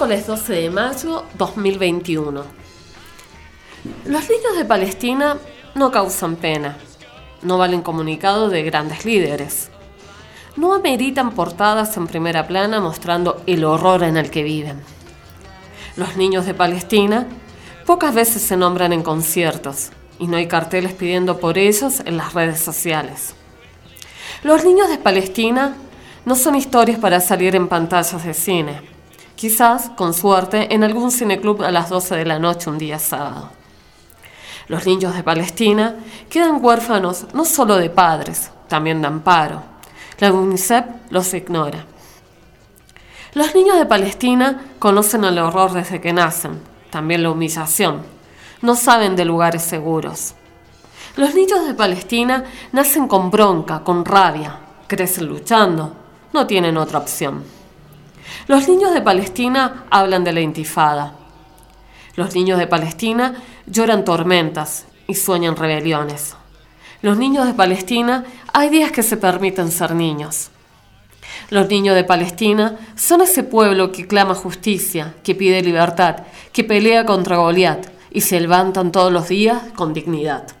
Miércoles 12 de mayo 2021. Los niños de Palestina no causan pena, no valen comunicado de grandes líderes, no ameritan portadas en primera plana mostrando el horror en el que viven. Los niños de Palestina pocas veces se nombran en conciertos y no hay carteles pidiendo por ellos en las redes sociales. Los niños de Palestina no son historias para salir en pantallas de cine, quizás, con suerte, en algún cineclub a las 12 de la noche un día sábado. Los niños de Palestina quedan huérfanos no solo de padres, también de amparo. La UNICEF los ignora. Los niños de Palestina conocen el horror desde que nacen, también la humillación. No saben de lugares seguros. Los niños de Palestina nacen con bronca, con rabia, crecen luchando, no tienen otra opción. Los niños de Palestina hablan de la intifada. Los niños de Palestina lloran tormentas y sueñan rebeliones. Los niños de Palestina hay días que se permiten ser niños. Los niños de Palestina son ese pueblo que clama justicia, que pide libertad, que pelea contra Goliat y se levantan todos los días con dignidad.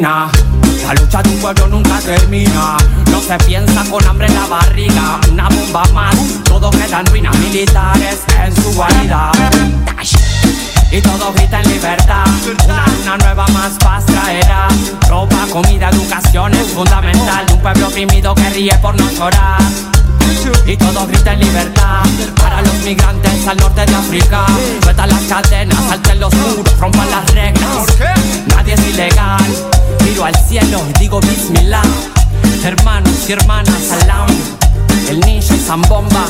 La Hermanas, salam. El ninja zambomba.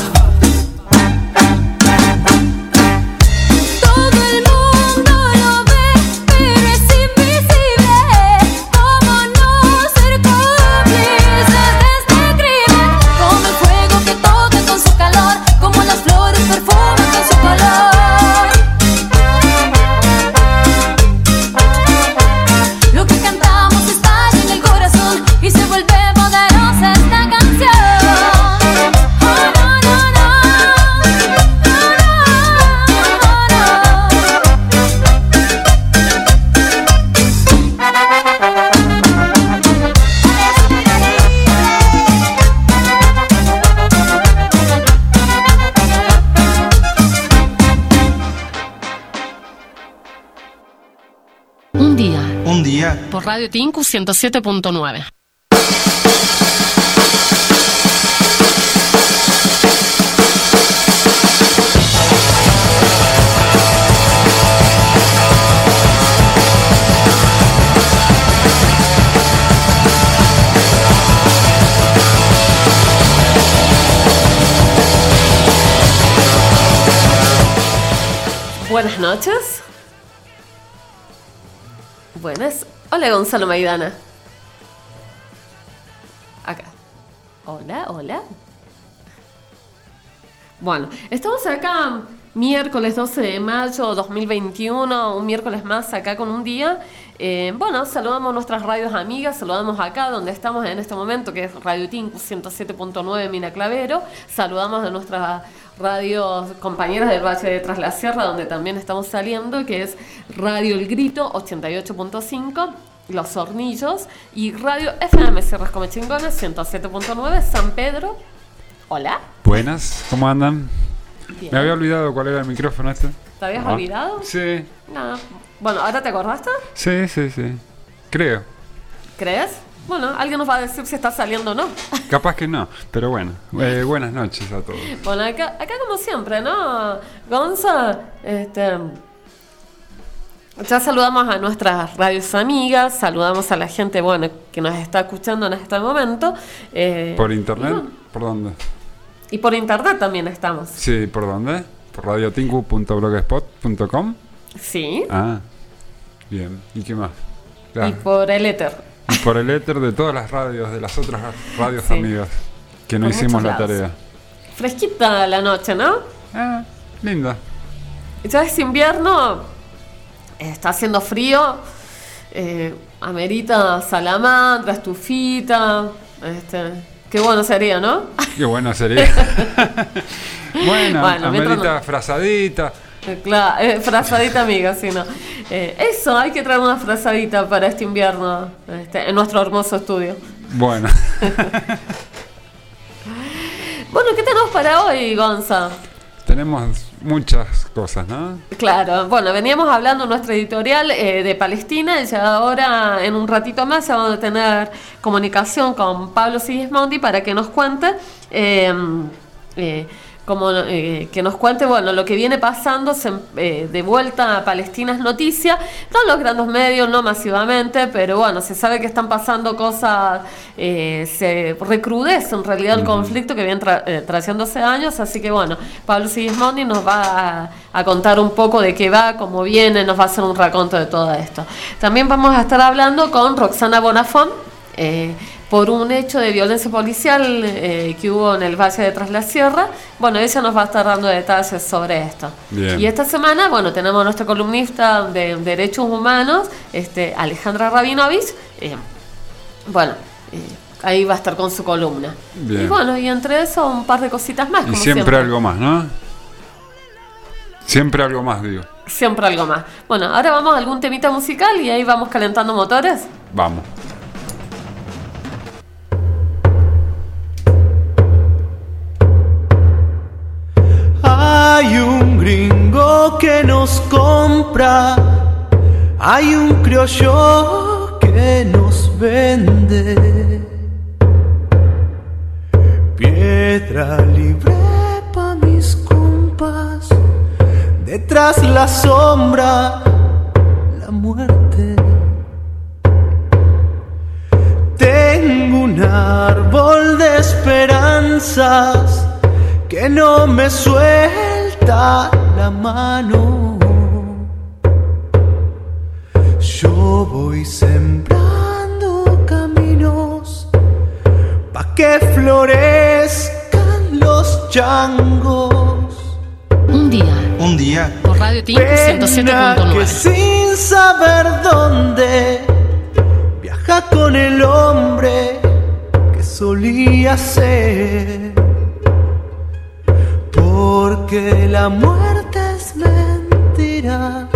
Por Radio Tinku 107.9. Buenas noches. Buenas. Hola Gonzalo Maidana. Acá. Hola, hola. Bueno, estamos acá miércoles 12 de mayo 2021, un miércoles más acá con un día. Eh, bueno, saludamos a nuestras radios amigas, saludamos acá donde estamos en este momento, que es Radio Tinku 107.9 Mina Clavero. Saludamos a nuestras radios compañeras del Valle de Tras la Sierra, donde también estamos saliendo, que es Radio El Grito 88.5. Los Hornillos y Radio FM Sierras Come Chingones 107.9 San Pedro. Hola. Buenas, ¿cómo andan? Bien. Me había olvidado cuál era el micrófono este. ¿Te habías Ah. olvidado? Sí, No. Bueno, ¿ahora te acordaste? sí, sí, sí. Creo. ¿Crees? Bueno, alguien nos va a decir si está saliendo o no. Capaz que no, pero bueno. Eh, buenas noches a todos. Bueno, acá, acá como siempre, ¿no? Gonza, este... Ya saludamos a nuestras radios amigas, saludamos a la gente, bueno, que nos está escuchando en este momento. eh, ¿Por internet? bueno, ¿Por dónde? Y por internet también estamos. Sí, ¿por dónde? ¿Por radiotinku.blogspot.com? Sí. Ah, bien. ¿Y qué más? Y por el éter. y por el éter de todas las radios, de las otras radios Sí. amigas, que no Por hicimos la tarea. Fresquita la noche, ¿no? Ah, linda. Ya es invierno, está haciendo frío, eh, amerita salamandra, estufita, este, qué bueno sería, ¿no? Qué bueno sería. bueno, Bueno, amerita no- frazadita. Claro, eh, frazadita amiga, sí, no. Eh, eso, hay que traer una frazadita para este invierno este, en nuestro hermoso estudio. Bueno. Bueno, ¿qué tenemos para hoy, Gonza? Tenemos muchas cosas, ¿no? Claro, bueno, veníamos hablando en nuestra editorial eh, de Palestina y ya ahora en un ratito más vamos a tener comunicación con Pablo Sigismondi para que nos cuente eh, eh, como, eh, que nos cuente bueno lo que viene pasando se- eh, de vuelta a Palestina es noticia, no en los grandes medios, no masivamente, pero bueno, se sabe que están pasando cosas, eh, se recrudece en realidad el conflicto que viene tra trayendo hace años, así que bueno, Pablo Sigismondi nos va a, a contar un poco de qué va, cómo viene, nos va a hacer un raconto de todo esto. También vamos a estar hablando con Roxana Bonafón, por un hecho de violencia policial eh, que hubo en el Valle de Tras la Sierra. Bueno, ella nos va a estar dando detalles sobre esto. Bien. Y esta semana, bueno, tenemos a nuestra columnista de Derechos Humanos, este, Alejandra Rabinovich. eh, bueno, eh, ahí va a estar con su columna. Bien. Y bueno, y entre eso un par de cositas más. Y como siempre, algo más, ¿no? Siempre algo más, digo. Siempre algo más. Bueno, ahora vamos a algún temita musical y ahí vamos calentando motores. Vamos. Hay un gringo que nos compra, hay un criollo que nos vende. Piedra libre pa' mis compas, detrás la sombra, la muerte. Tengo un árbol de esperanzas que no me suele la mano. Yo voy sembrando caminos pa' que florezcan los changos. Un día, Un día por Radio Tinto Pena que 107.9. sin saber dónde viaja con el hombre que solía ser. Porque la muerte es mentira,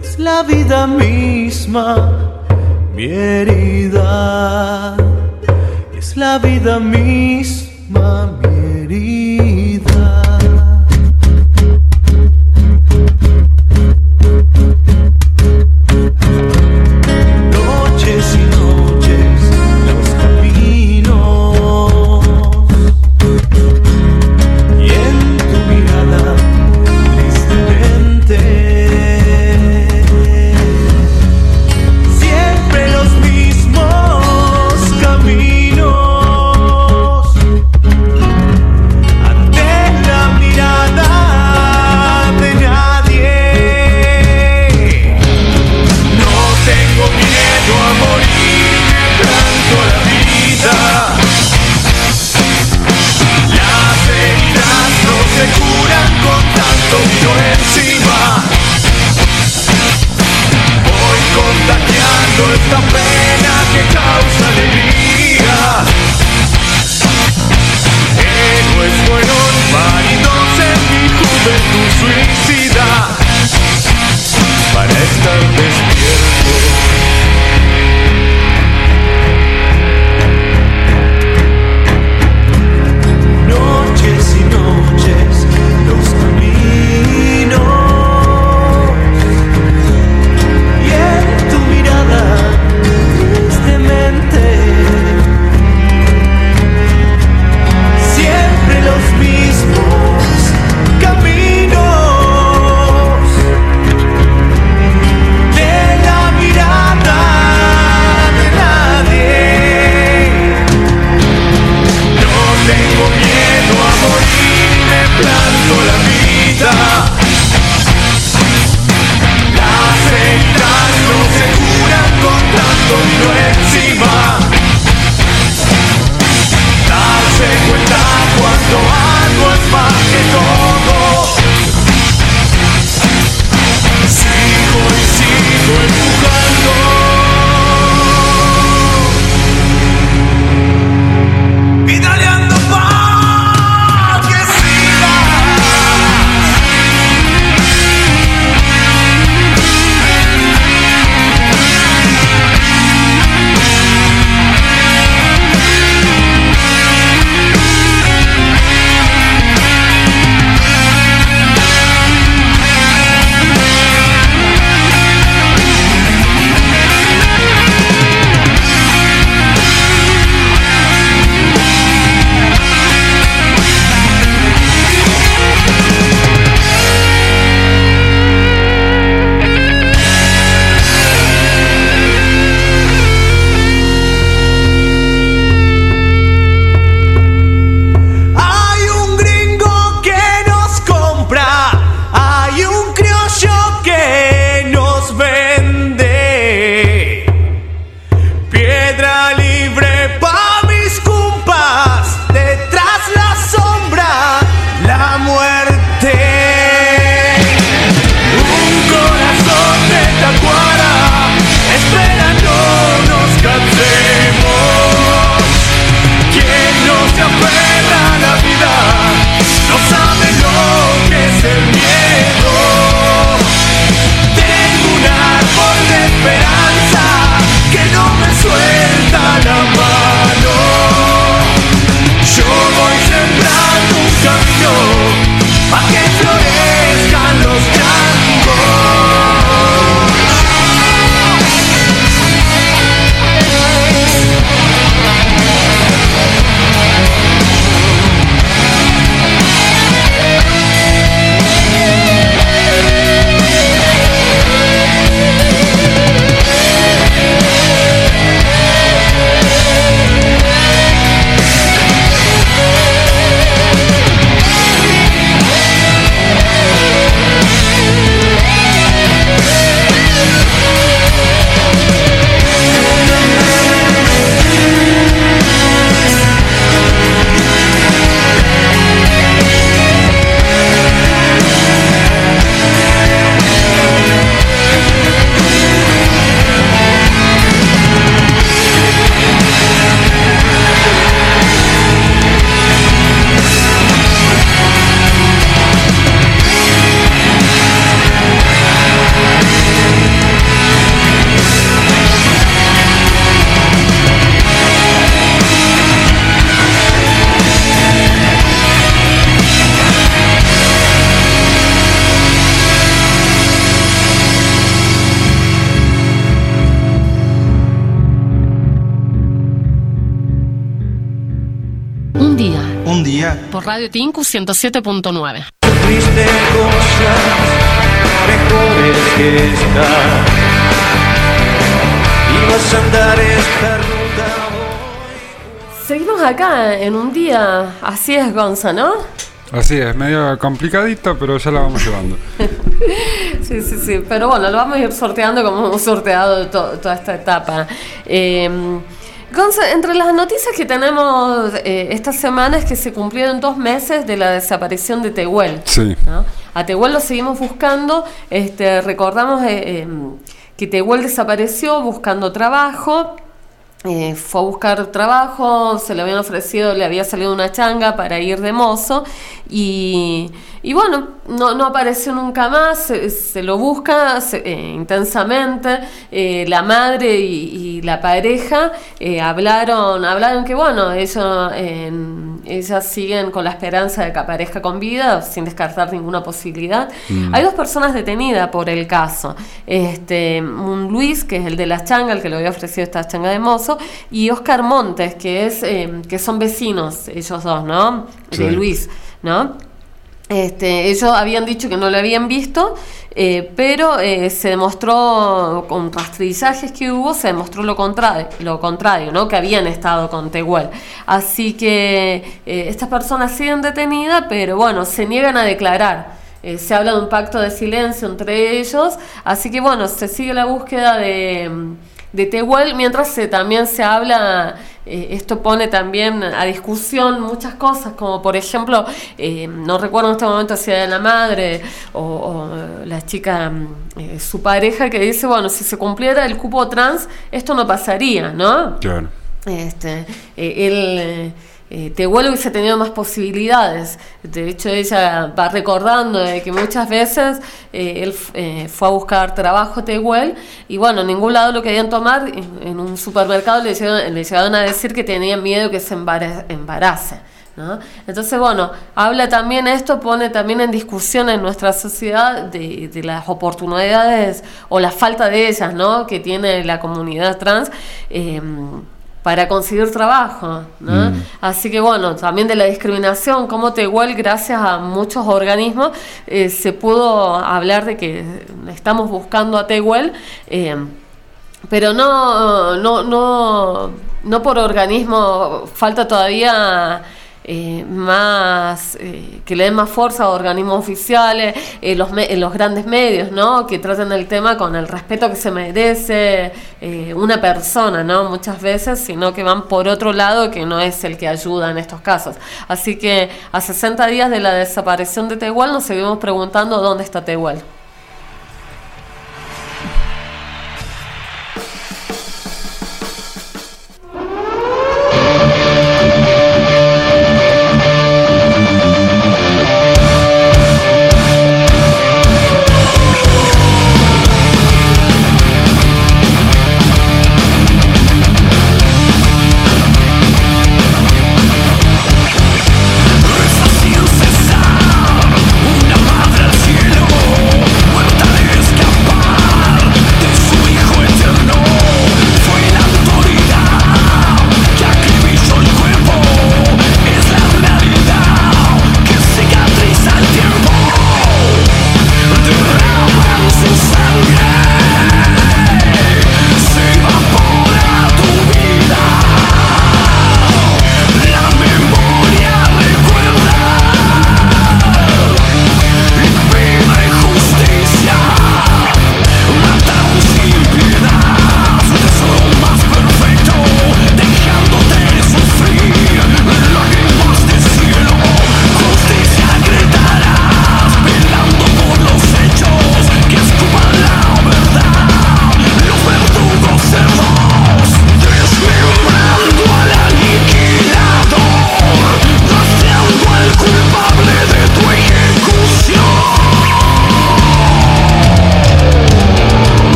es la vida misma, mi herida. Es la vida misma, Radio Tinku 107.9. Sufriste cosas mejores que esta. Y vas a andar esta ruta hoy. Seguimos acá en un día, así es Gonza, ¿no? Así es, medio complicadito, pero ya la vamos llevando. Sí, sí, sí, pero bueno, lo vamos a ir sorteando como hemos sorteado to- toda esta etapa. Eh, Gonza, entre las noticias que tenemos eh, esta semana es que se cumplieron dos meses de la desaparición de Tehuel. Sí. ¿no? A Tehuel lo seguimos buscando, este, recordamos eh, eh, que Tehuel desapareció buscando trabajo. Eh, fue a buscar trabajo, se le habían ofrecido, le había salido una changa para ir de mozo y, y bueno, no, no apareció nunca más, se, se lo busca se- eh, intensamente, eh, la madre y, y la pareja hablaron, hablaron que bueno, ellos, ellas siguen con la esperanza de que aparezca con vida, sin descartar ninguna posibilidad. Hay dos personas detenidas por el caso, este, un Luis, que es el de la changa, el que le había ofrecido esta changa de mozo, y Oscar Montes, que es eh, que son vecinos, ellos dos, ¿no? De. Luis, ¿no? Este, ellos habían dicho que no lo habían visto, eh, pero eh, se demostró con rastrizajes que hubo, se demostró lo contrario, lo contrario, ¿no? Que habían estado con Tehuel. Así que eh, estas personas siguen detenidas, pero bueno, se niegan a declarar. Se habla de un pacto de silencio entre ellos, así que bueno, se sigue la búsqueda de, de Tehuel, mientras se, también se habla, eh, esto pone también a discusión muchas cosas, como por ejemplo, eh, no recuerdo en este momento si era la madre o, o, la chica, mm, eh, su pareja, que dice, bueno, si se cumpliera el cupo trans, esto no pasaría, ¿no? Claro. Este, él, eh, eh, hubiese tenido más posibilidades. De hecho, ella va recordando de que muchas veces eh, él eh, fue a buscar trabajo a Tehuel y bueno, en ningún lado lo querían tomar. En, un supermercado le llegaron, le llegaron a decir que tenían miedo que se embara- embarace. ¿no? Entonces, bueno, habla también esto, pone también en discusión en nuestra sociedad de, de las oportunidades o la falta de ellas, ¿no? Que tiene la comunidad trans. Para conseguir trabajo, ¿no? Así que bueno, también de la discriminación, como Tehuel, gracias a muchos organismos, eh, se pudo hablar de que estamos buscando a Tehuel, eh, pero no, no, no, no por organismo, falta todavía eh, más, eh, que le den más fuerza a organismos oficiales, eh, los, me- eh, los grandes medios, ¿no? Que traten el tema con el respeto que se merece eh, una persona, ¿no? Muchas veces, sino que van por otro lado que no es el que ayuda en estos casos. Así que a 60 días de la desaparición de Tehuel nos seguimos preguntando dónde está Tehuel.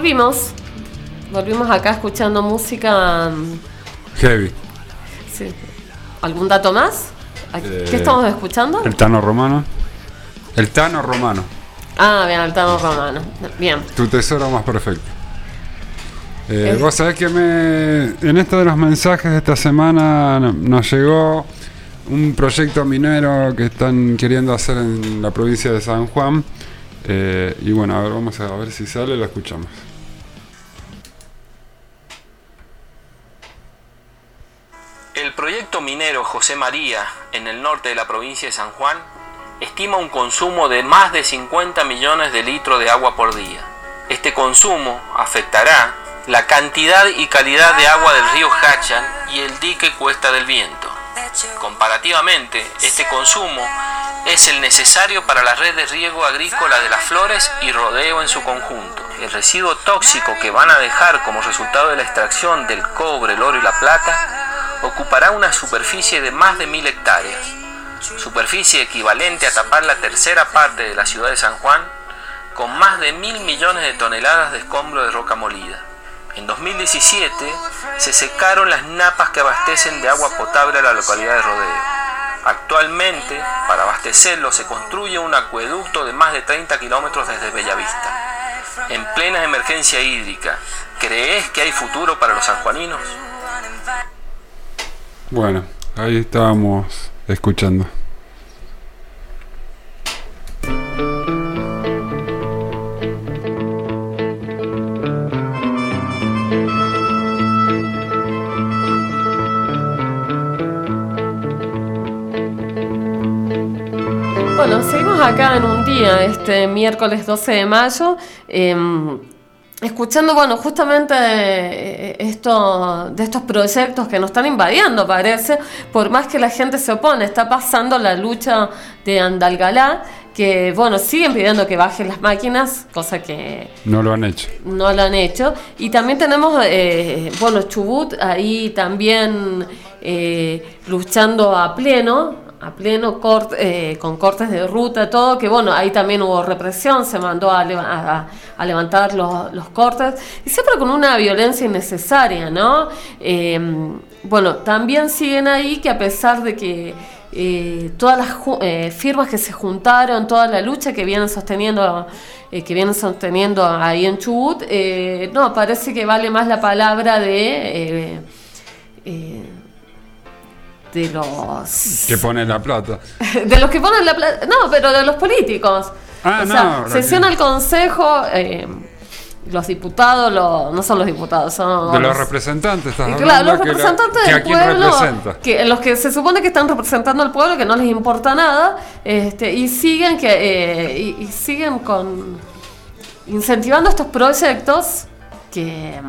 Volvimos, volvimos acá escuchando música. mm, Heavy. sí. ¿Algún dato más? ¿A- ¿Qué Eh, estamos escuchando? El Tano Romano. El Tano Romano. Ah, bien, el Tano Romano. Bien. Tu tesoro más perfecto. Eh, Eh. Vos sabés que me, en esto de los mensajes de esta semana no- nos llegó un proyecto minero que están queriendo hacer en la provincia de San Juan. Eh, y bueno, a ver, vamos a ver si sale, lo escuchamos. Proyecto minero José María, en el norte de la provincia de San Juan, estima un consumo de más de 50 millones de litros de agua por día. Este consumo afectará la cantidad y calidad de agua del río Hachan y el dique Cuesta del Viento. Comparativamente, este consumo es el necesario para la red de riego agrícola de las flores y rodeo en su conjunto. El residuo tóxico que van a dejar como resultado de la extracción del cobre, el oro y la plata ocupará una superficie de más de mil hectáreas, superficie equivalente a tapar la tercera parte de la ciudad de San Juan, con más de mil millones de toneladas de escombro de roca molida. En 2017 se secaron las napas que abastecen de agua potable a la localidad de Rodeo. Actualmente, para abastecerlo se construye un acueducto de más de 30 kilómetros desde Bellavista. En plena emergencia hídrica, ¿crees que hay futuro para los sanjuaninos? Bueno, ahí estábamos escuchando. Bueno, seguimos acá en un día, este miércoles 12 de mayo, em, escuchando, bueno, justamente eh, esto, de estos proyectos que nos están invadiendo, parece, por más que la gente se opone, está pasando la lucha de Andalgalá, que, bueno, siguen pidiendo que bajen las máquinas, cosa que No lo han hecho. no lo han hecho. Y también tenemos, eh, bueno, Chubut ahí también eh, luchando a pleno, a pleno cort- eh, con cortes de ruta, todo, que bueno, ahí también hubo represión, se mandó a, leva- a- a levantar los, cortes, y siempre con una violencia innecesaria, ¿no? Eh, bueno, también siguen ahí que a pesar de que eh, todas las eh, firmas que se juntaron, toda la lucha que vienen sosteniendo, que vienen sosteniendo ahí en Chubut, no, parece que vale más la palabra de de los Que pone la plata. de los que ponen la plata, no, pero de los políticos. Ah, o sea, no, sesiona Raquel. el consejo, eh, los diputados, no son los diputados, son De los representantes, estás hablando. claro, los que la- representantes que del pueblo, que los que se supone que están representando al pueblo, que no les importa nada, este, y siguen que eh, y, y siguen con incentivando estos proyectos que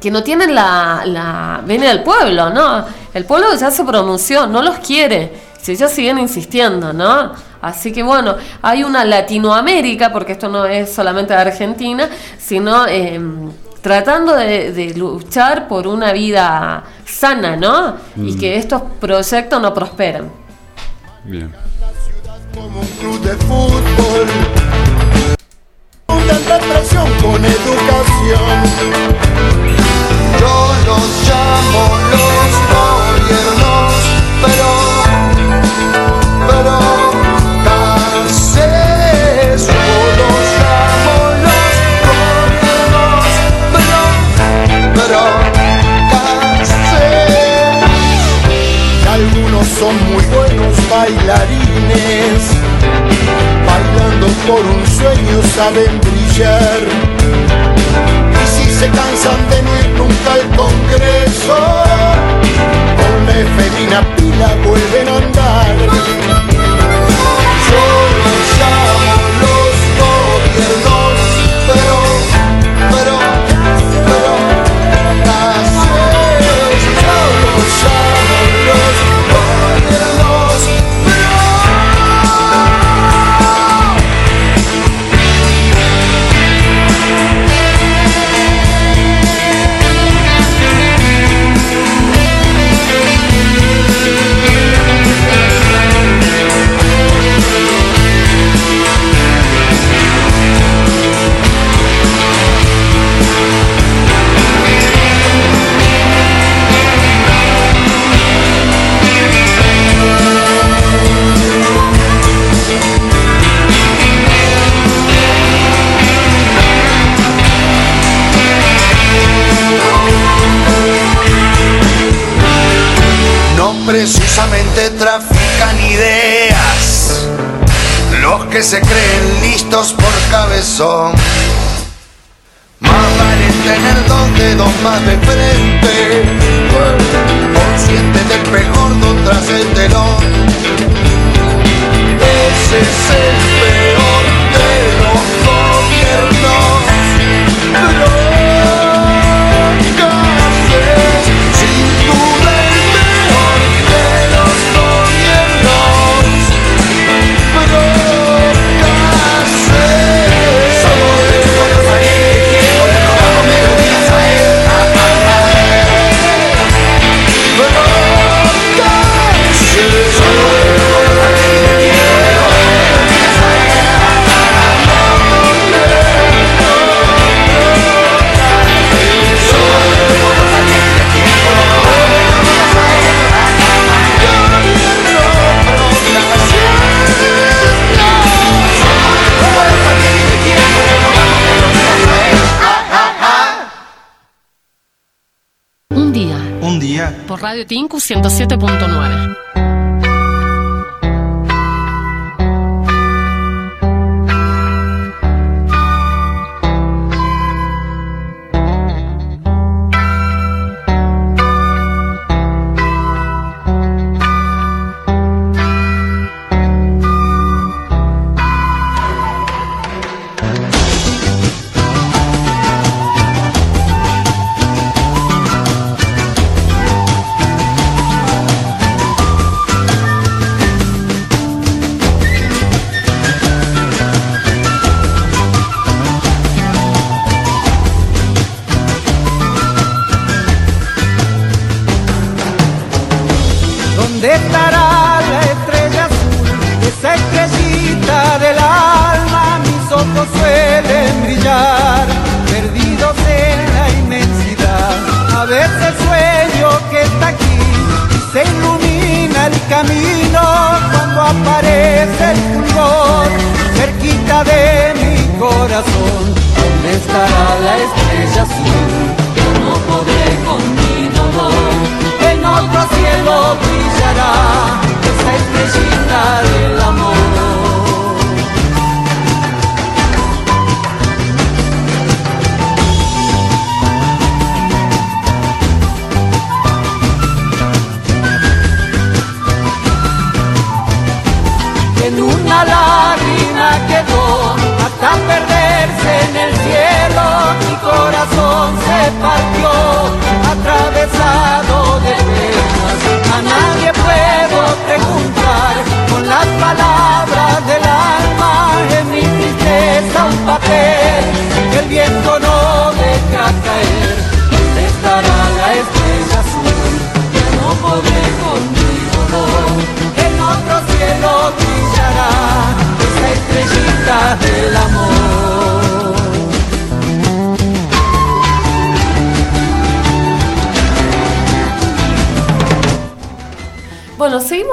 que no tienen la, la venia del pueblo, ¿no? El pueblo ya se pronunció, no los quiere. Si ellos siguen insistiendo, ¿no? Así que bueno, hay una Latinoamérica, porque esto no es solamente de Argentina, sino eh, tratando de, de luchar por una vida sana, ¿no? Y que estos proyectos no prosperen. Bien. como un club de fútbol. Con educación. Yo los llamo los son muy buenos bailarines, bailando por un sueño saben brillar. Y si se cansan de no ir nunca al Congreso, con la efemina pila vuelven a andar. 5, 107.9.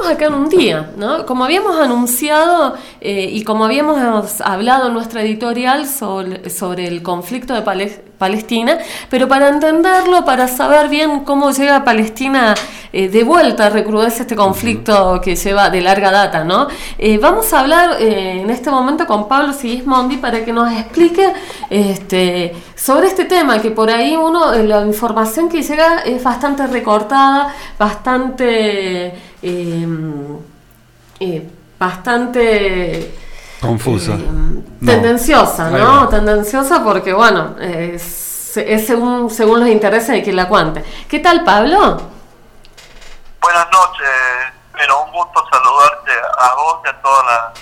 acá en un día, ¿no? Como habíamos anunciado eh, y como habíamos hablado en nuestra editorial sobre, sobre el conflicto de Pales- Palestina, pero para entenderlo, para saber bien cómo llega Palestina eh, de vuelta, recrudece este conflicto que lleva de larga data, ¿no? Eh, vamos a hablar eh, en este momento con Pablo Sigismondi para que nos explique este, sobre este tema, que por ahí uno, la información que llega es bastante recortada, bastante... eh, eh, bastante Confusa. eh, tendenciosa, ¿no? Tendenciosa porque, bueno, es, es según, según los intereses de quien la cuente. ¿Qué tal, Pablo? Buenas noches, pero un gusto saludarte a vos y a toda la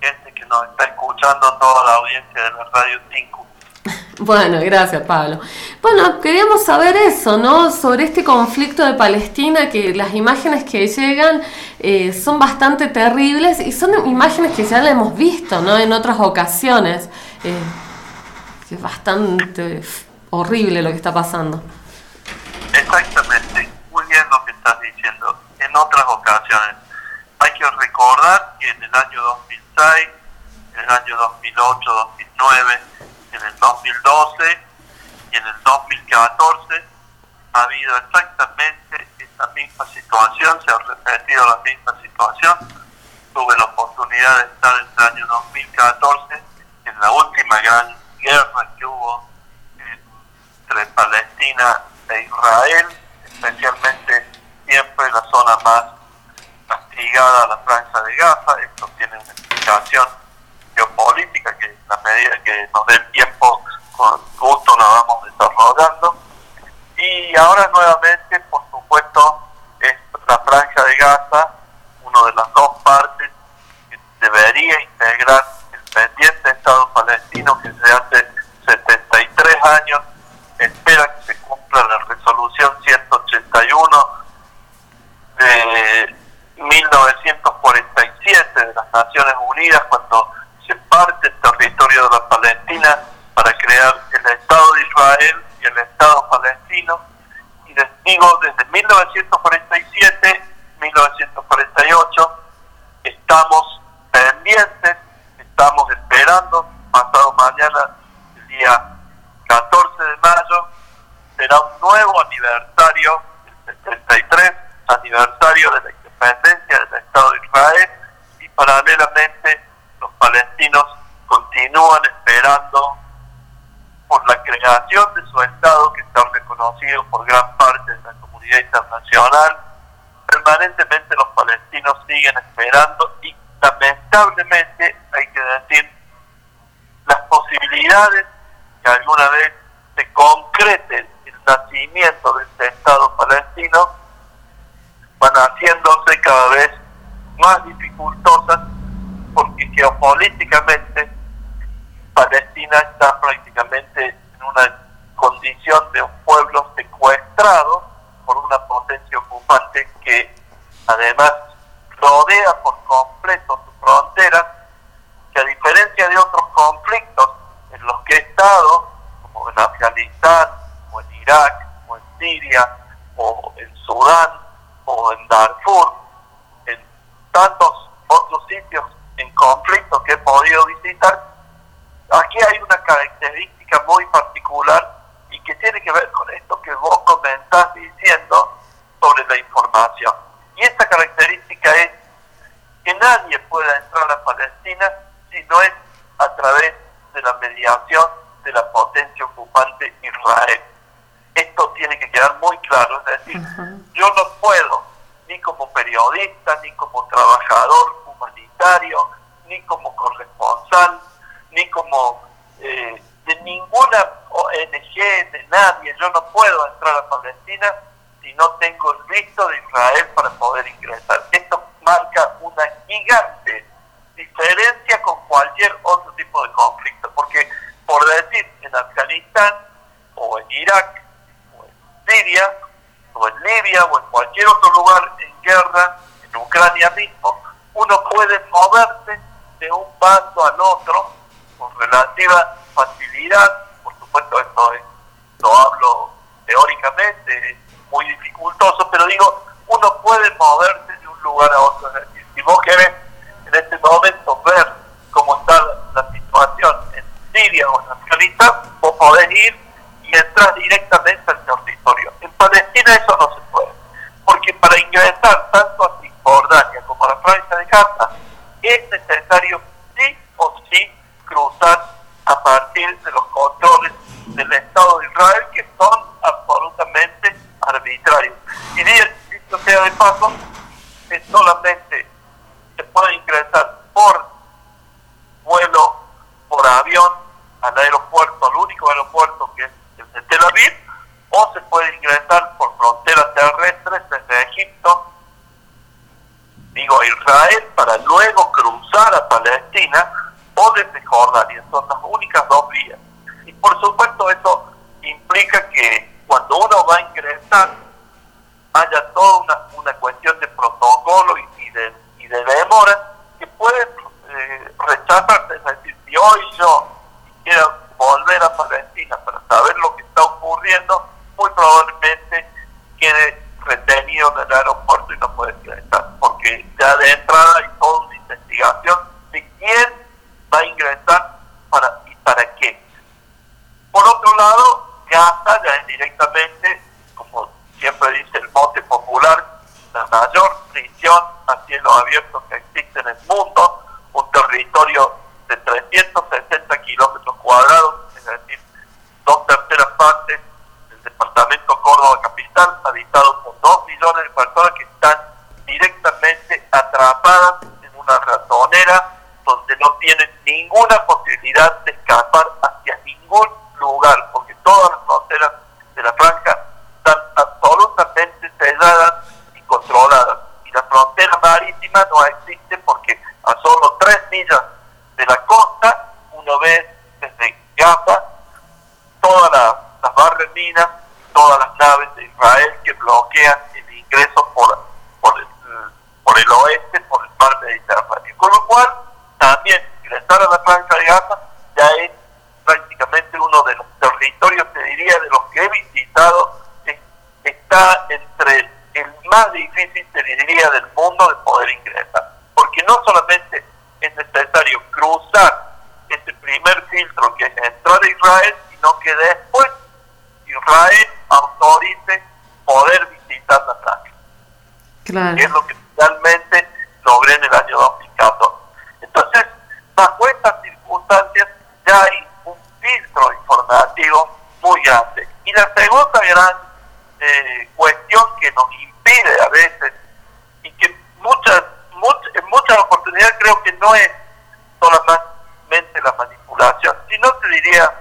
gente que nos está escuchando, toda la audiencia de la Radio 5. Bueno, gracias, Pablo. Bueno, queríamos saber eso, ¿no? Sobre este conflicto de Palestina, que las imágenes que llegan eh, son bastante terribles y son imágenes que ya la hemos visto, ¿no? En otras ocasiones. Eh, es bastante horrible lo que está pasando. Exactamente, muy bien lo que estás diciendo. En otras ocasiones, hay que recordar que en el año 2006, en el año 2008, 2009, en el 2012 y en el 2014 ha habido exactamente esta misma situación, se ha repetido la misma situación tuve la oportunidad de estar en el año 2014 en la última gran guerra que hubo entre Palestina e Israel, especialmente siempre la zona más castigada, la franja de Gaza. Esto tiene una explicación geopolítica que en la medida que nos dé el tiempo, con gusto la vamos desarrollando. Y ahora nuevamente, por supuesto, es la franja de Gaza, una de las dos partes que debería integrar el pendiente Estado palestino que se hace 73 años espera que se cumpla la resolución 181 de 1947 de las Naciones Unidas cuando parte el territorio de la Palestina para crear el Estado de Israel y el Estado palestino. Y les digo, desde 1947, 1948, estamos pendientes, estamos esperando, pasado mañana, el día 14 de mayo, será un nuevo aniversario, el 73 aniversario de la independencia del Estado de Israel y paralelamente palestinos continúan esperando por la creación de su Estado que está reconocido por gran parte de la comunidad internacional. Permanentemente los palestinos siguen esperando y lamentablemente hay que decir las posibilidades que alguna vez se concrete el nacimiento de este Estado palestino van haciéndose cada vez más dificultosas porque geopolíticamente Palestina está prácticamente en una condición de un pueblo secuestrado por una potencia ocupante que además rodea por completo sus fronteras, que a diferencia de otros conflictos en los que he estado, como en Afganistán, o en Irak, o en Siria, o en Sudán, o en Darfur, en tantos otros sitios en conflicto que he podido visitar, aquí hay una característica muy particular y que tiene que ver con esto que vos comentás diciendo sobre la información. Y esta característica es que nadie pueda entrar a Palestina si no es a través de la mediación de la potencia ocupante Israel. Esto tiene que quedar muy claro, es decir, yo no puedo, ni como periodista, ni como trabajador humanitario, ni como corresponsal, ni como eh, de ninguna ONG, de nadie, yo no puedo entrar a Palestina si no tengo el visto de Israel para poder ingresar. Esto marca una gigante diferencia con cualquier otro tipo de conflicto, porque por decir, en Afganistán o en Irak o en Siria o en Libia o en cualquier otro lugar en guerra, en Ucrania mismo, uno puede moverse de un bando al otro con relativa facilidad, por supuesto esto es, lo hablo teóricamente, es muy dificultoso, pero digo, uno puede moverse de un lugar a otro, si vos querés en este momento ver cómo está la situación en Siria o en Afganistán, vos podés ir y entrar directamente al territorio. En Palestina eso no se puede, porque para ingresar tanto a Cisjordania como a la Francia de Gaza es necesario sí o sí cruzar a partir de los controles del Estado de Israel que son absolutamente arbitrarios. Y dicho sea de paso, es solamente se puede ingresar por vuelo, por avión al aeropuerto, al único aeropuerto que es el de Tel Aviv, o se puede ingresar por fronteras terrestres desde Egipto, digo a Israel, para luego cruzar a Palestina o desde Jordania. Son las únicas dos vías. Y por supuesto eso implica que cuando uno va a ingresar haya toda una, una cuestión de protocolo y, y de, y de demora que puede eh, rechazarse. Es decir, si hoy yo quiero volver a Palestina para saber lo que está ocurriendo, muy probablemente quede retenido en el aeropuerto y no puede ingresar, porque ya de entrada hay toda una investigación de quién va a ingresar para, y para qué. Por otro lado, Gaza ya directamente, como siempre dice el mote popular, la mayor prisión a cielo abierto que existe en el mundo territorio de 360 kilómetros cuadrados, es decir, dos terceras partes del departamento Córdoba Capital, habitado por dos millones de personas que están directamente atrapadas en una ratonera donde no tienen ninguna posibilidad de escapar hacia ningún lugar, porque todas las fronteras de la franja están absolutamente selladas y controladas. Y la frontera marítima no existe porque a solo tres millas de la costa uno ve desde Gaza todas las, las barras minas, todas las naves de Israel que bloquean el ingreso por, por, el, por el oeste, por el mar Mediterráneo. Con lo cual, también ingresar a la franja de Gaza ya es prácticamente uno de los territorios, te diría, de los que he visitado, es- está entre el más difícil, te diría, del mundo de poder ingresar. Porque no solamente es necesario cruzar ese primer filtro que es entrar a Israel, sino que después Israel autorice poder visitar la franja Claro. que es lo que finalmente logré en el año 2014. Entonces, bajo estas circunstancias ya hay un filtro informativo muy grande. Y la segunda gran eh, cuestión que nos impide a veces y que muchas, much- en muchas no es solamente la manipulación, sino te diría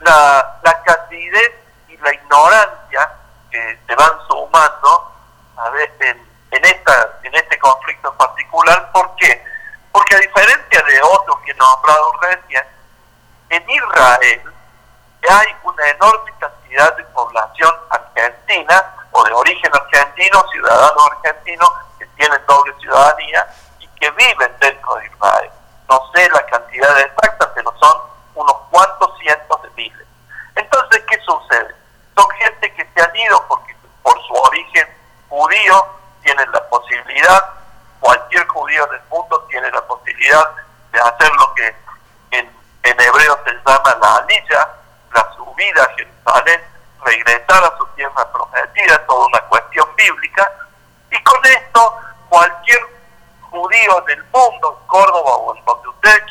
la, la candidez y la ignorancia que se van sumando a ver, en, en, esta, en este conflicto en particular. ¿Por qué? Porque a diferencia de otros que nombrado recién, en Israel hay una enorme cantidad de población argentina o de origen argentino, ciudadanos argentinos que tienen doble ciudadanía y que viven dentro de Israel. No sé la cantidad exacta, pero son unos cuantos cientos de miles. Entonces, ¿qué sucede? Son gente que se han ido porque por su origen judío tienen la posibilidad, cualquier judío del mundo tiene la posibilidad de hacer lo que en, en hebreo se llama la aliyah, la subida a Jerusalén, regresar a su tierra prometida, toda una cuestión bíblica, y con esto cualquier judío del mundo, en Córdoba o en donde ustedes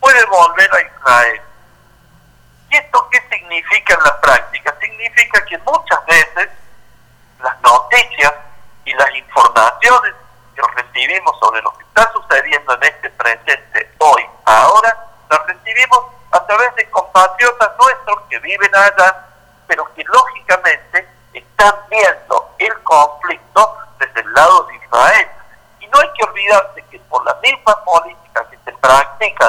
puede volver a Israel. ¿Y esto qué significa en la práctica? Significa que muchas veces las noticias y las informaciones que recibimos sobre lo que está sucediendo en este presente hoy, ahora, las recibimos a través de compatriotas nuestros que viven allá, pero que lógicamente están viendo el conflicto desde el lado de Israel. Y no hay que olvidarse que por la misma política que se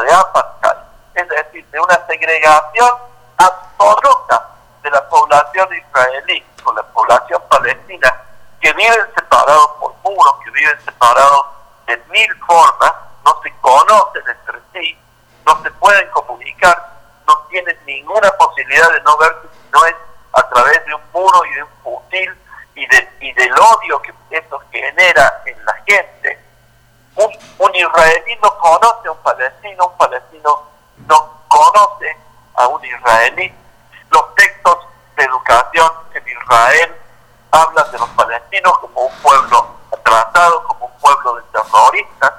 de apartheid, es decir, de una segregación absoluta de la población israelí con la población palestina, que viven separados por muros, que viven separados de mil formas, no se conocen entre sí, no se pueden comunicar, no tienen ninguna posibilidad de no verse si no es a través de un muro y de un fusil y, de, y del odio que eso genera en la gente. Un, un israelí no conoce a un palestino, un palestino no conoce a un israelí. Los textos de educación en Israel hablan de los palestinos como un pueblo atrasado, como un pueblo de terroristas.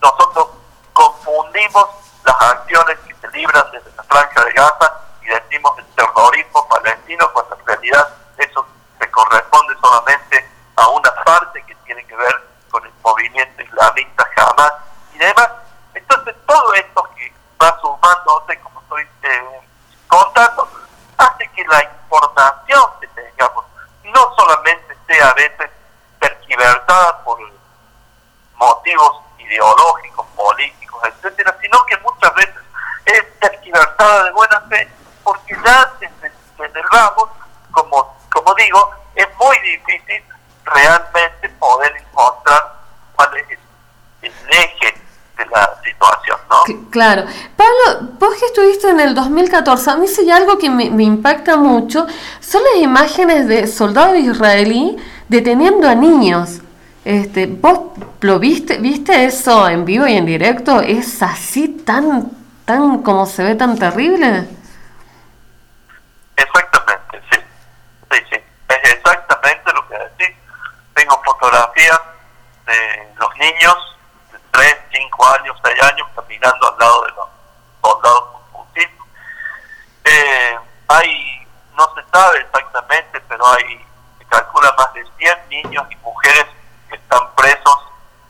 Nosotros confundimos las acciones que se libran desde la franja de Gaza y decimos el terrorismo palestino, cuando en realidad eso se corresponde solamente a una parte que tiene que ver con el movimiento islamista Hamas y demás. Entonces todo esto que va sumándose, como estoy eh, contando, hace que la información que tengamos no solamente sea a veces tergiversada por motivos ideológicos, políticos, etcétera, sino que muchas veces es tergiversada de buena fe, porque ya desde, el vamos, como, como digo, es muy difícil realmente poder encontrar cuál es el, el eje de la situación, ¿no? C- Claro. Pablo, vos que estuviste en el 2014, a mí sí algo que me, me impacta mucho, son las imágenes de soldados israelí deteniendo a niños. Este, ¿Vos lo viste, viste eso en vivo y en directo? ¿Es así tan, tan como se ve tan terrible? Exactamente, sí. Sí, sí. Es exactamente lo que decís. Tengo fotografías de los niños 3, 5 años, 6 años caminando al lado de los soldados fusil. Eh, hay, no se sabe exactamente, pero hay, se calcula más de 100 niños y mujeres que están presos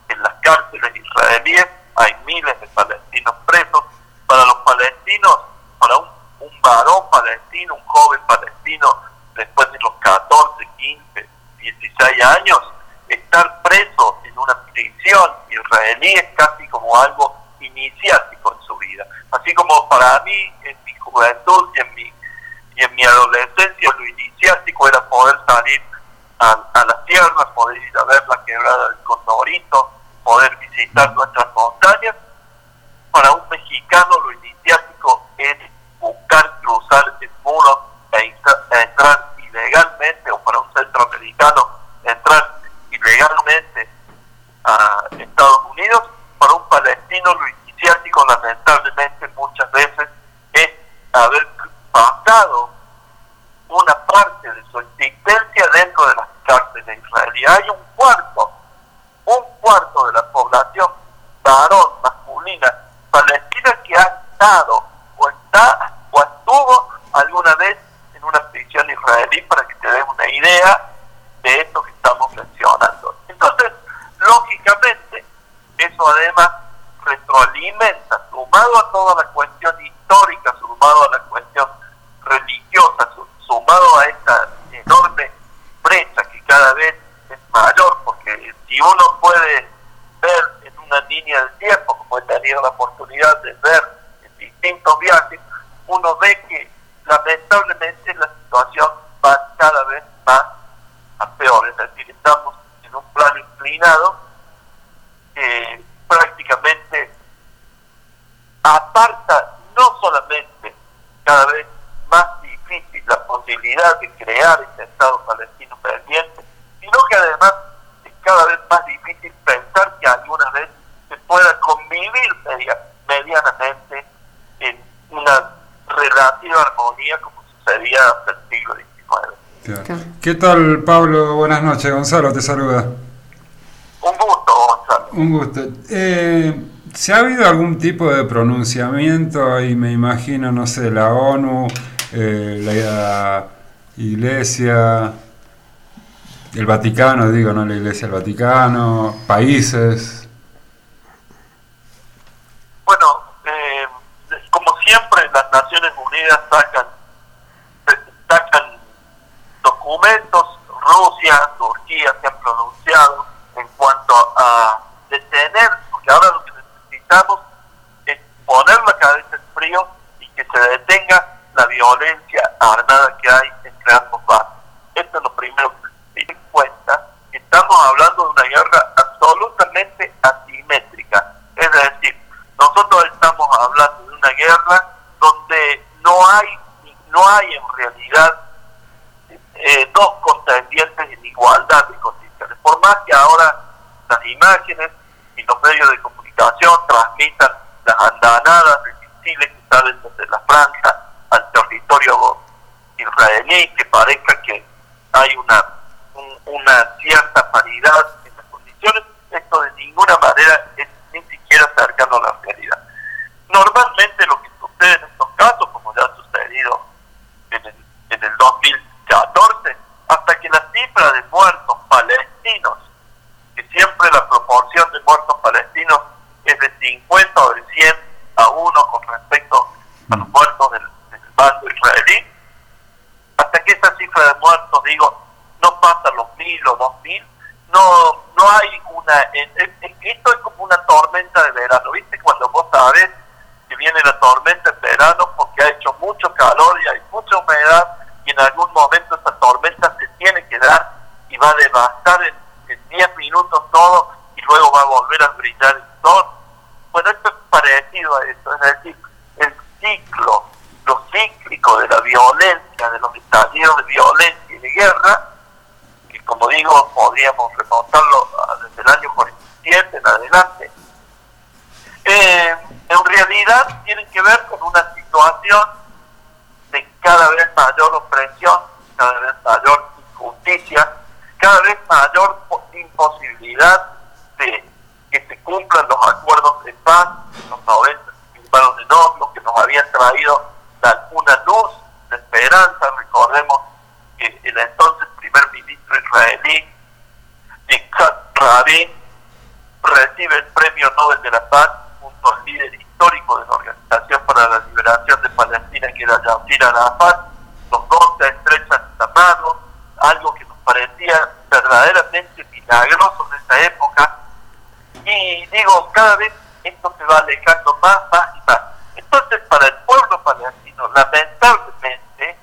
en las cárceles israelíes. Hay miles de palestinos presos. Para los palestinos, para un, un varón palestino, un joven palestino, después de los 14, 15, 16 años, estar preso en una prisión israelí es casi como algo iniciático en su vida. Así como para mí, en mi juventud y en mi, y en mi adolescencia, lo iniciático era poder salir a, a las tierras, poder ir a ver la quebrada del Condorito, poder visitar nuestras montañas. Para un mexicano lo iniciático es buscar cruzar el muro e e entrar ilegalmente, o para un centroamericano entrar ilegalmente a Estados Unidos, para un palestino lo iniciático lamentablemente muchas veces es haber pasado una parte de su existencia dentro de las cárceles israelíes. Hay un cuarto, un cuarto de la población varón, masculina, palestina que ha estado o está o estuvo alguna vez una prisión israelí para que te des una idea de esto que estamos mencionando. Entonces, lógicamente, eso además retroalimenta, sumado a toda la cuestión histórica, sumado a la cuestión religiosa, su- sumado a esta enorme brecha que cada vez es mayor, porque si uno puede ver en una línea del tiempo, como he tenido la oportunidad de ver en distintos viajes, uno ve que lamentablemente la situación va cada vez más a peor, es decir, estamos en un plano inclinado que prácticamente aparta no solamente cada vez más difícil la posibilidad de crear este Estado palestino pendiente, sino que además es cada vez más difícil pensar que alguna vez se pueda convivir media- medianamente en una relativa armonía como sucedía hasta el siglo XIX. Claro. Claro. ¿Qué tal, Pablo? Buenas noches. Gonzalo te saluda. Un gusto, Gonzalo. Un gusto. Eh, ¿Se ha habido algún tipo de pronunciamiento? Y me imagino, no sé, la ONU, eh, la Iglesia, el Vaticano, digo, no la Iglesia, el Vaticano, países. Bueno, eh, como siempre, las Naciones Unidas sacan, sacan documentos. Rusia, Turquía se han pronunciado en cuanto a detener, porque ahora lo que necesitamos es poner la cabeza en frío y que se detenga la violencia armada que hay entre ambos bandos. Esto es lo primero que se cuenta. Estamos hablando de una guerra absolutamente asimétrica. Es decir, nosotros estamos hablando de una guerra donde no hay, no hay en realidad eh, dos contendientes en igualdad de condiciones. Por más que ahora las imágenes y los medios de comunicación transmitan las andanadas de salen desde la franja al territorio israelí, que parezca que hay una, un- una cierta paridad en las condiciones, esto de ninguna manera es ni siquiera cercano a la realidad. Normalmente lo que sucede en estos casos, como ya ha sucedido en el, en el 2014, hasta que la cifra de muertos palestinos, que siempre la proporción de muertos palestinos es de 50 o de 100 a 1 con respecto a los muertos del, del bando israelí, hasta que esa cifra de muertos, digo, no pasa los mil o dos mil, no, no hay una... esto es como una tormenta de verano, ¿viste? Cuando vos sabés que viene la tormenta en verano porque ha hecho mucho calor y hay mucha humedad y en algún momento esa tormenta se tiene que dar y va a devastar en, en 10 minutos todo y luego va a volver a brillar el sol. Bueno, esto es parecido a eso, es decir, el ciclo, lo cíclico de la violencia, de los estallidos de violencia y de guerra, que como digo, podríamos remontarlo desde el año 47 en adelante, eh, en realidad tienen que ver con una situación de cada vez mayor opresión, cada vez mayor injusticia, cada vez mayor po- imposibilidad de que se cumplan los acuerdos de paz los 90 firmados en Oslo, que nos habían traído la- una luz de esperanza. Recordemos que el entonces primer ministro israelí, Yitzhak Rabin, recibe el premio Nobel de la Paz junto al líder histórico de la Organización para la Liberación de Palestina, que era Yasir Arafat. Los dos se estrechan la mano, algo que nos parecía verdaderamente milagroso en esa época. Y digo, cada vez esto se va alejando más, más y más. Entonces, para el pueblo palestino, lamentablemente,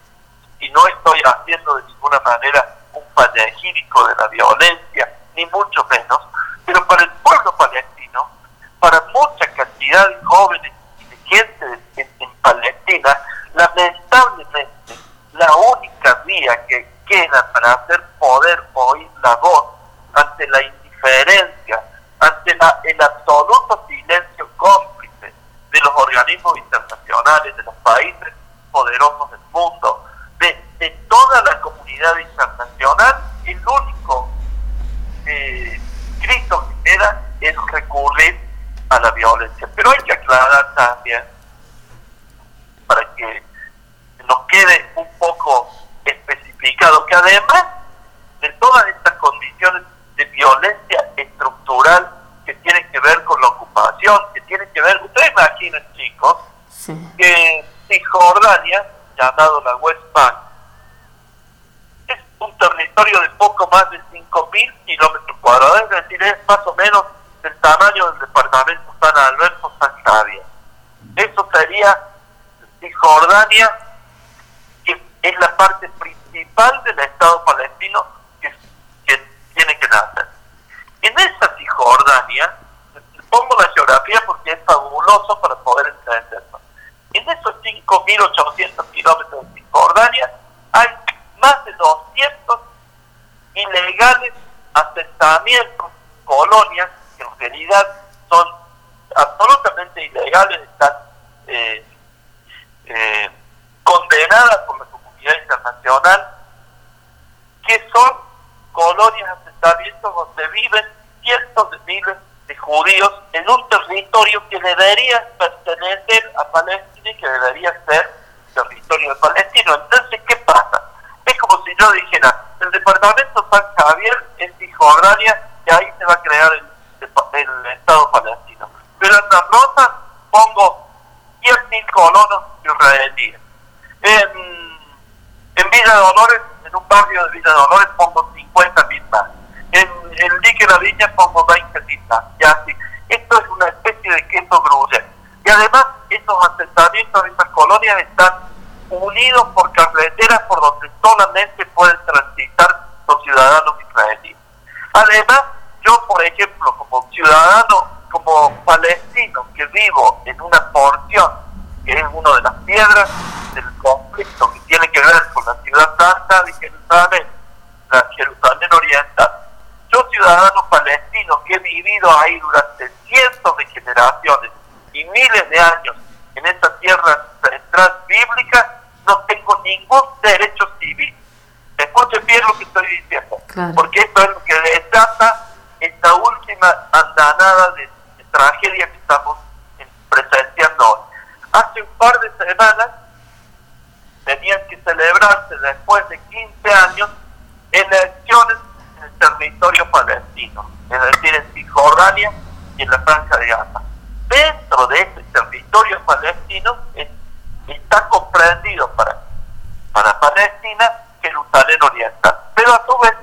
y no estoy haciendo de ninguna manera un panegírico de la violencia, ni mucho menos, pero para el pueblo palestino, para mucha cantidad de jóvenes en, en Palestina, lamentablemente la única vía que queda para hacer poder oír la voz ante la indiferencia, ante la- el absoluto silencio cómplice de los organismos internacionales, de los países poderosos del mundo, de, de toda la comunidad internacional, el único eh, grito que queda es recurrir a la violencia. Pero hay que aclarar también, para que nos quede un poco especificado, que además de todas estas condiciones de violencia estructural que tienen que ver con la ocupación, que tienen que ver, ustedes imaginen chicos, Sí. que Llamado la West Bank, es un territorio de poco más de 5.000 kilómetros cuadrados, es decir, es más o menos del tamaño del departamento San Alberto San Javier. Eso sería Cisjordania, que es la parte principal del Estado palestino que, que tiene que nacer. En esa Cisjordania, pongo la geografía porque es fabuloso para poder entenderlo. En esos 5.800 kilómetros de Cisjordania hay más de 200 ilegales asentamientos, colonias, que en realidad son absolutamente ilegales, están eh, eh, condenadas por la comunidad internacional, que son colonias, asentamientos donde viven cientos de miles de judíos en un territorio que debería pertenecer a Palestina y que debería ser territorio de Palestino. Entonces, ¿qué pasa? Es como si yo dijera, el departamento San Javier es Cisjordania y ahí se va a crear el, Estado palestino. Pero en las notas pongo 10.000 colonos israelíes. En, en Villa Dolores, en un barrio de Villa Dolores, pongo 50.000 más. El dique La Viña pongo 20.000 más. Y así. Esto es una especie de queso gruyere. Y además, esos asentamientos, esas colonias están unidos por carreteras por donde solamente pueden transitar los ciudadanos israelíes. Además, yo, por ejemplo, como ciudadano, como palestino que vivo en una porción que es una de las piedras del conflicto que tiene que ver con la ciudad santa de Jerusalén, la Jerusalén oriental. Yo, ciudadano palestino que he vivido ahí durante cientos de generaciones y miles de años en esta tierra central bíblica, no tengo ningún derecho civil. Escuchen bien lo que estoy diciendo, Claro. porque esto es lo que desata esta última andanada de, de tragedia que estamos en- presenciando hoy. Hace un par de semanas tenían que celebrarse después de 15 años elecciones en el territorio palestino, es decir, en Cisjordania y en la Franja de Gaza. Dentro de ese territorio palestino es- está comprendido para, para Palestina Jerusalén Oriental. Pero a su vez,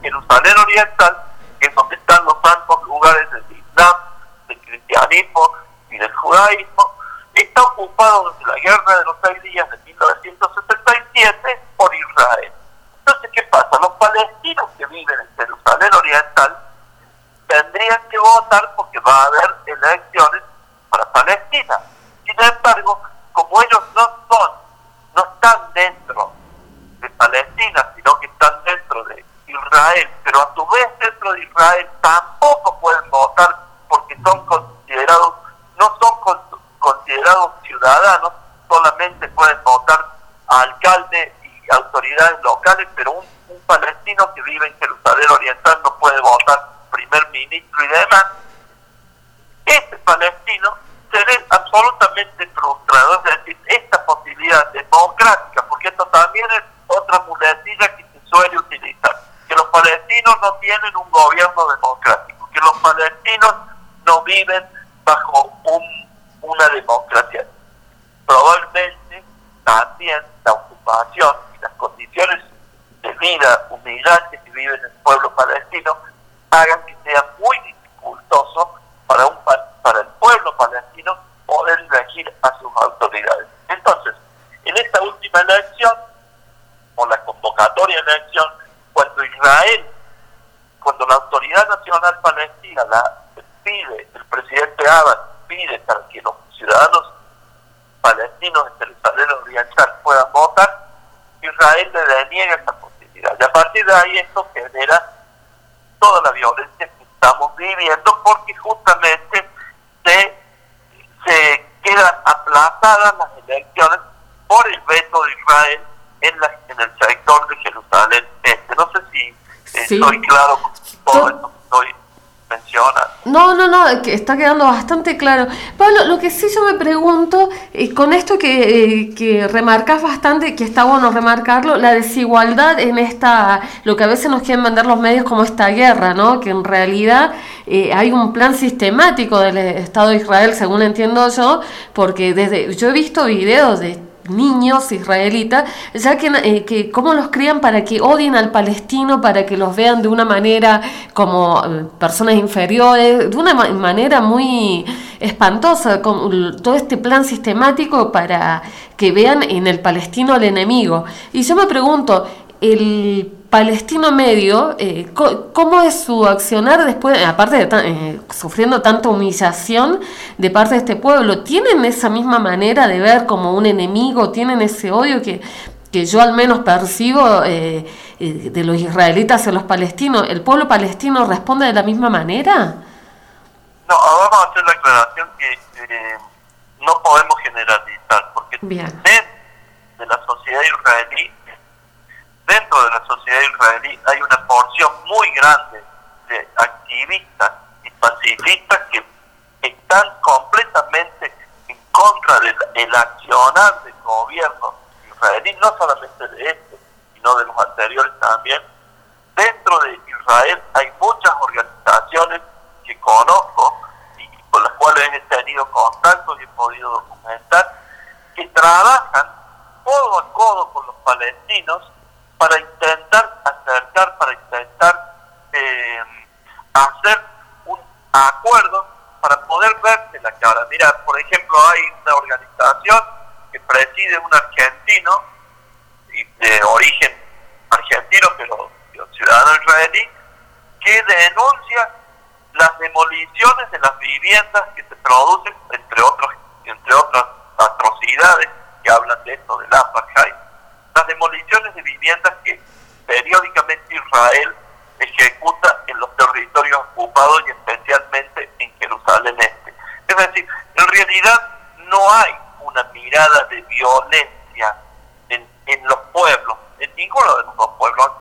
Jerusalén Oriental, que es donde están los santos lugares del Islam, del cristianismo y del judaísmo, está ocupado desde la guerra de los seis días de 1967 por Israel. Entonces, ¿qué pasa? Los palestinos que viven en Jerusalén Oriental tendrían que votar porque va a haber elecciones para Palestina. Sin embargo, como ellos no son, no están dentro de Palestina, sino que están dentro de Israel, pero a su vez dentro de Israel tampoco pueden votar porque son considerados, no son con- considerados ciudadanos, solamente pueden votar a alcalde y autoridades locales, pero un, un palestino que vive en Jerusalén Oriental no puede votar primer ministro y demás. este palestino se ve absolutamente frustrado, es decir, esta posibilidad democrática, porque esto también es otra muletilla que se suele utilizar, que los palestinos no tienen un gobierno democrático, que los palestinos no viven bajo un- una democracia. Probablemente también la ocupación y las condiciones de vida humillantes que vive el pueblo palestino hagan que sea muy dificultoso para, un, pa- para el pueblo palestino poder elegir a sus autoridades. Entonces, en esta última elección, o la convocatoria de elección, cuando Israel, cuando la Autoridad Nacional Palestina la pide, el presidente Abbas pide para que los ciudadanos palestinos de Jerusalén Oriental puedan votar, Israel le deniega esa posibilidad. Y a partir de ahí esto genera toda la violencia que estamos viviendo porque justamente se, se quedan las elecciones por el veto de Israel en, la, en el sector de Jerusalén Este. No sé si eh, Sí. estoy claro con todo To- esto que estoy mencionando. No, no, no, está quedando bastante claro. Pablo, lo que sí yo me pregunto, eh, con esto que, eh, que remarcas bastante, que está bueno remarcarlo, la desigualdad en esta, lo que a veces nos quieren vender los medios como esta guerra, ¿no? Que en realidad eh, hay un plan sistemático del Estado de Israel, según entiendo yo, porque desde, yo he visto videos de niños israelitas, ya que, eh, cómo los crían para que odien al palestino, para que los vean de una manera como eh, personas inferiores, de una ma- manera muy espantosa, con todo este plan sistemático para que vean en el palestino al enemigo. Y yo me pregunto, el palestino medio, eh, ¿cómo es su accionar después, aparte de eh, sufriendo tanta humillación de parte de este pueblo? ¿Tienen esa misma manera de ver como un enemigo? ¿Tienen ese odio que, que yo al menos percibo eh, eh, de los israelitas a los palestinos? ¿El pueblo palestino responde de la misma manera? No, ahora vamos a hacer la aclaración que eh, no podemos generalizar, porque Bien. de la sociedad israelí, dentro de la sociedad israelí hay una porción muy grande de activistas y pacifistas que están completamente en contra del el accionar del gobierno israelí, no solamente de este, sino de los anteriores también. Dentro de Israel hay muchas organizaciones que conozco y con las cuales he tenido contactos y he podido documentar, que trabajan codo a codo con los palestinos para intentar acercar, para intentar eh, hacer un acuerdo para poder verse la cara. Mira, por ejemplo, hay una organización que preside un argentino de origen argentino, pero ciudadano israelí, que denuncia las demoliciones de las viviendas que se producen, entre otros, entre otras atrocidades que hablan de esto del apartheid, las demoliciones de viviendas que periódicamente Israel ejecuta en los territorios ocupados y especialmente en Jerusalén Este. Es decir, en realidad no hay una mirada de violencia en, en los pueblos, en ninguno de los dos pueblos.